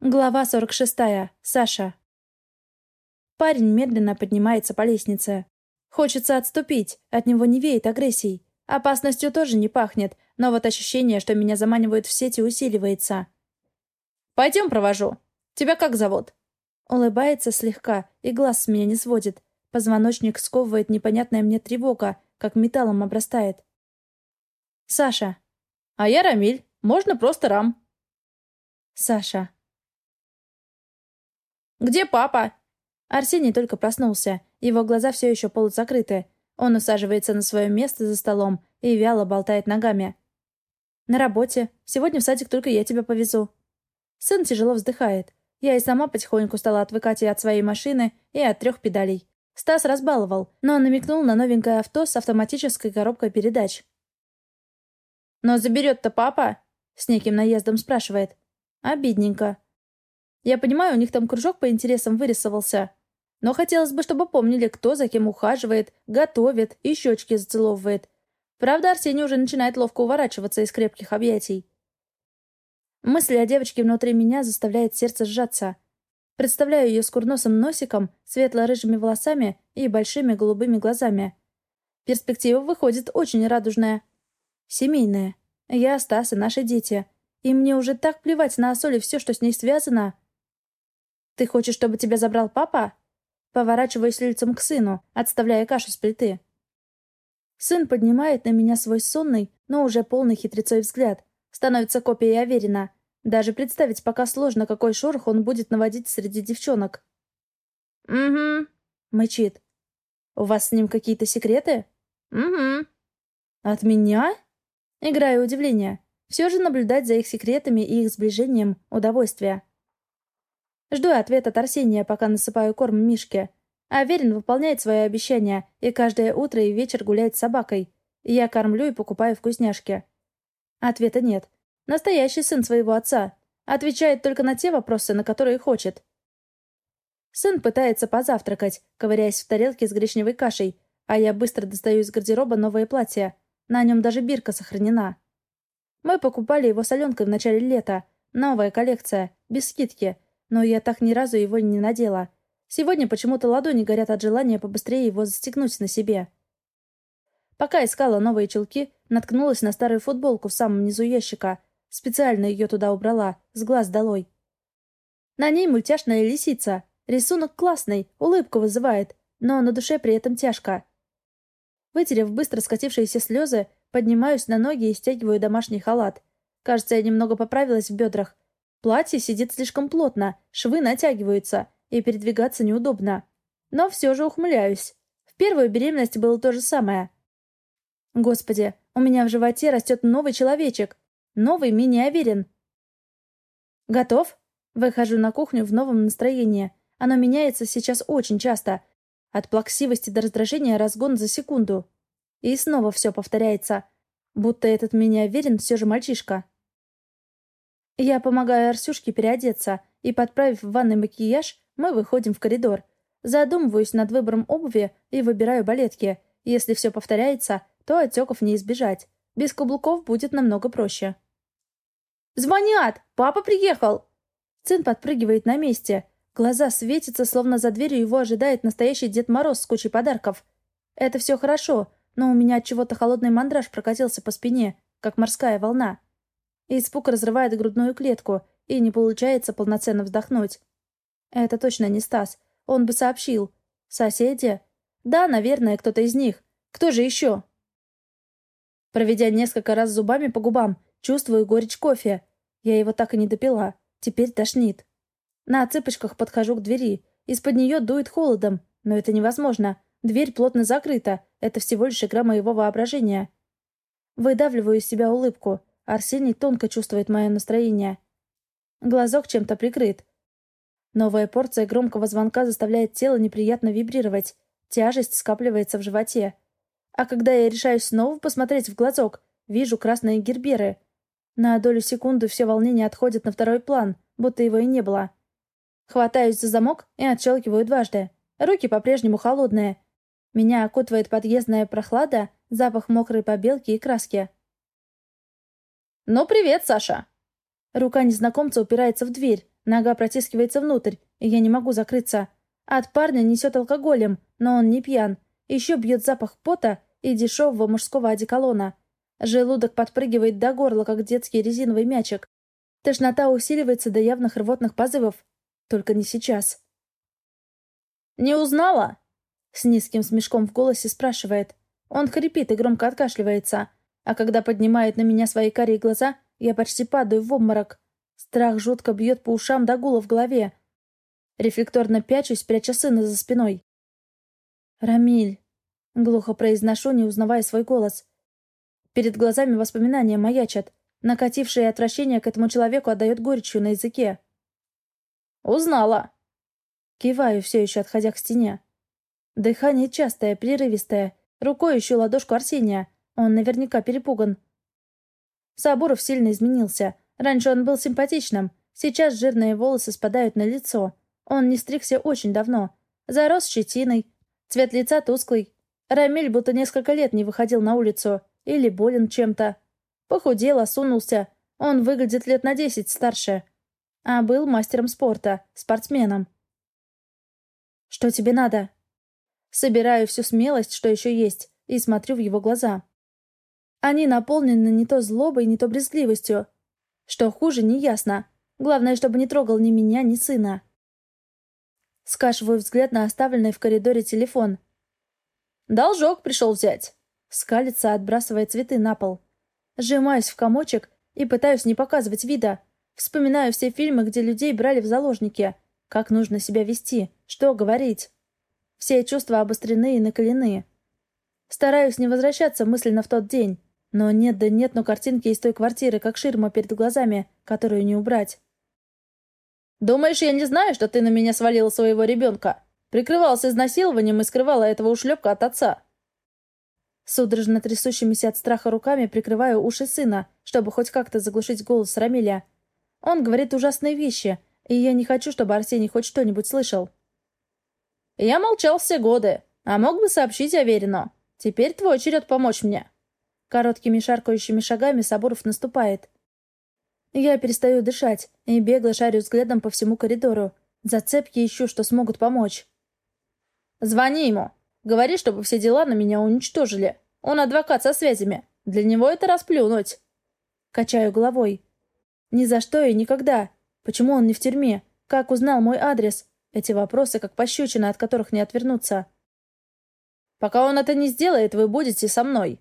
Глава 46. Саша. Парень медленно поднимается по лестнице. Хочется отступить, от него не веет агрессией. Опасностью тоже не пахнет, но вот ощущение, что меня заманивают в сети, усиливается. «Пойдем провожу. Тебя как зовут?» Улыбается слегка, и глаз с меня не сводит. Позвоночник сковывает непонятная мне тревога, как металлом обрастает. «Саша». «А я Рамиль. Можно просто Рам». «Саша». «Где папа?» Арсений только проснулся. Его глаза все еще полузакрыты. Он усаживается на свое место за столом и вяло болтает ногами. «На работе. Сегодня в садик только я тебя повезу». Сын тяжело вздыхает. Я и сама потихоньку стала отвыкать и от своей машины, и от трех педалей. Стас разбаловал, но намекнул на новенькое авто с автоматической коробкой передач. «Но заберет-то папа?» — с неким наездом спрашивает. «Обидненько. Я понимаю, у них там кружок по интересам вырисовался. Но хотелось бы, чтобы помнили, кто за кем ухаживает, готовит и щечки зацеловывает. Правда, Арсений уже начинает ловко уворачиваться из крепких объятий. Мысль о девочке внутри меня заставляет сердце сжаться. Представляю ее с курносым носиком, светло-рыжими волосами и большими голубыми глазами. Перспектива выходит очень радужная. Семейная. Я, Стас и наши дети. И мне уже так плевать на Асоль и все, что с ней связано. «Ты хочешь, чтобы тебя забрал папа?» Поворачиваясь лицом к сыну, отставляя кашу с плиты. Сын поднимает на меня свой сонный, но уже полный хитрецой взгляд. Становится копией Аверина. Даже представить пока сложно, какой шорох он будет наводить среди девчонок. «Угу», — мычит. «У вас с ним какие-то секреты?» «Угу». «От меня?» Играю удивление. Все же наблюдать за их секретами и их сближением — удовольствие. Жду ответ от Арсения, пока насыпаю корм Мишке. Аверин выполняет свои обещания и каждое утро и вечер гуляет с собакой. Я кормлю и покупаю вкусняшки. Ответа нет. Настоящий сын своего отца. Отвечает только на те вопросы, на которые хочет. Сын пытается позавтракать, ковыряясь в тарелке с гречневой кашей, а я быстро достаю из гардероба новое платье. На нем даже бирка сохранена. Мы покупали его с Аленкой в начале лета. Новая коллекция, без скидки — но я так ни разу его не надела. Сегодня почему-то ладони горят от желания побыстрее его застегнуть на себе. Пока искала новые чулки, наткнулась на старую футболку в самом низу ящика. Специально ее туда убрала, с глаз долой. На ней мультяшная лисица. Рисунок классный, улыбку вызывает, но на душе при этом тяжко. Вытерев быстро скатившиеся слезы, поднимаюсь на ноги и стягиваю домашний халат. Кажется, я немного поправилась в бедрах, Платье сидит слишком плотно, швы натягиваются, и передвигаться неудобно. Но все же ухмыляюсь. В первую беременность было то же самое. Господи, у меня в животе растет новый человечек. Новый мини-аверин. Готов? Выхожу на кухню в новом настроении. Оно меняется сейчас очень часто. От плаксивости до раздражения разгон за секунду. И снова все повторяется. Будто этот мини-аверин все же мальчишка. Я помогаю Арсюшке переодеться, и, подправив в ванной макияж, мы выходим в коридор. Задумываюсь над выбором обуви и выбираю балетки. Если все повторяется, то отеков не избежать. Без каблуков будет намного проще. «Звонят! Папа приехал!» Сын подпрыгивает на месте. Глаза светятся, словно за дверью его ожидает настоящий Дед Мороз с кучей подарков. Это все хорошо, но у меня от чего-то холодный мандраж прокатился по спине, как морская волна. Испуг разрывает грудную клетку, и не получается полноценно вздохнуть. Это точно не Стас. Он бы сообщил. Соседи? Да, наверное, кто-то из них. Кто же еще? Проведя несколько раз зубами по губам, чувствую горечь кофе. Я его так и не допила. Теперь тошнит. На цыпочках подхожу к двери. Из-под нее дует холодом. Но это невозможно. Дверь плотно закрыта. Это всего лишь игра моего воображения. Выдавливаю из себя улыбку. Арсений тонко чувствует мое настроение. Глазок чем-то прикрыт. Новая порция громкого звонка заставляет тело неприятно вибрировать. Тяжесть скапливается в животе. А когда я решаюсь снова посмотреть в глазок, вижу красные герберы. На долю секунды все волнения отходят на второй план, будто его и не было. Хватаюсь за замок и отщелкиваю дважды. Руки по-прежнему холодные. Меня окутывает подъездная прохлада, запах мокрой побелки и краски. «Ну, привет, Саша!» Рука незнакомца упирается в дверь, нога протискивается внутрь, и я не могу закрыться. От парня несет алкоголем, но он не пьян. Еще бьет запах пота и дешевого мужского одеколона. Желудок подпрыгивает до горла, как детский резиновый мячик. Тошнота усиливается до явных рвотных позывов. Только не сейчас. «Не узнала?» С низким смешком в голосе спрашивает. Он хрипит и громко откашливается. А когда поднимает на меня свои карие глаза, я почти падаю в обморок. Страх жутко бьет по ушам до гула в голове. Рефлекторно пячусь, пряча сына за спиной. «Рамиль!» — глухо произношу, не узнавая свой голос. Перед глазами воспоминания маячат. Накатившее отвращение к этому человеку отдает горечью на языке. «Узнала!» Киваю, все еще отходя к стене. Дыхание частое, прерывистое. Рукой ищу ладошку Арсения. Он наверняка перепуган. Сабуров сильно изменился. Раньше он был симпатичным. Сейчас жирные волосы спадают на лицо. Он не стригся очень давно. Зарос щетиной. Цвет лица тусклый. Рамиль будто несколько лет не выходил на улицу. Или болен чем-то. Похудел, осунулся. Он выглядит лет на десять старше. А был мастером спорта, спортсменом. «Что тебе надо?» Собираю всю смелость, что еще есть, и смотрю в его глаза. Они наполнены не то злобой, не то брезгливостью. Что хуже, неясно. Главное, чтобы не трогал ни меня, ни сына. Скашиваю взгляд на оставленный в коридоре телефон. «Должок пришел взять!» Скалится, отбрасывая цветы на пол. Сжимаюсь в комочек и пытаюсь не показывать вида. Вспоминаю все фильмы, где людей брали в заложники. Как нужно себя вести, что говорить. Все чувства обострены и накалены. Стараюсь не возвращаться мысленно в тот день. Но нет да нет, но картинки из той квартиры, как ширма перед глазами, которую не убрать. «Думаешь, я не знаю, что ты на меня свалила своего ребенка? Прикрывался изнасилованием и скрывала этого ушлепка от отца». Судорожно трясущимися от страха руками прикрываю уши сына, чтобы хоть как-то заглушить голос Рамиля. Он говорит ужасные вещи, и я не хочу, чтобы Арсений хоть что-нибудь слышал. «Я молчал все годы, а мог бы сообщить Аверину. Теперь твой черед помочь мне». Короткими шаркающими шагами Сабуров наступает. Я перестаю дышать и бегло шарю взглядом по всему коридору. Зацепки ищу, что смогут помочь. «Звони ему. Говори, чтобы все дела на меня уничтожили. Он адвокат со связями. Для него это расплюнуть». Качаю головой. «Ни за что и никогда. Почему он не в тюрьме? Как узнал мой адрес? Эти вопросы, как пощечина, от которых не отвернуться». «Пока он это не сделает, вы будете со мной».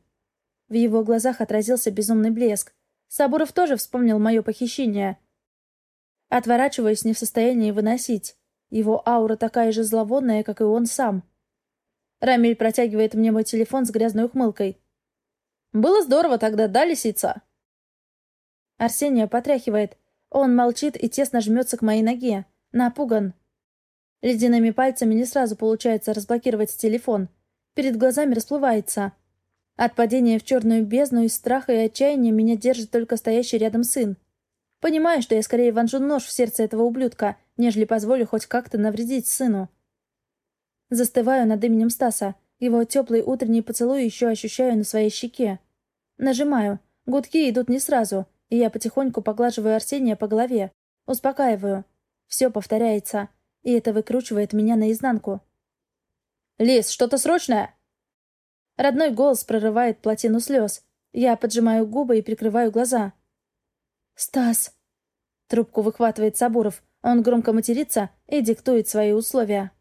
В его глазах отразился безумный блеск. Сабуров тоже вспомнил мое похищение. Отворачиваюсь не в состоянии выносить. Его аура такая же зловонная, как и он сам. Рамиль протягивает мне мой телефон с грязной ухмылкой. «Было здорово тогда, да, лисица?» Арсения потряхивает. Он молчит и тесно жмется к моей ноге. Напуган. Ледяными пальцами не сразу получается разблокировать телефон. Перед глазами расплывается. От падения в черную бездну из страха и отчаяния меня держит только стоящий рядом сын. Понимаю, что я скорее вонжу нож в сердце этого ублюдка, нежели позволю хоть как-то навредить сыну. Застываю над именем Стаса. Его теплый утренний поцелуй еще ощущаю на своей щеке. Нажимаю. Гудки идут не сразу, и я потихоньку поглаживаю Арсения по голове. Успокаиваю. Все повторяется, и это выкручивает меня наизнанку. «Лис, что-то срочное?» Родной голос прорывает плотину слез. Я поджимаю губы и прикрываю глаза. «Стас!» Трубку выхватывает Сабуров. Он громко матерится и диктует свои условия.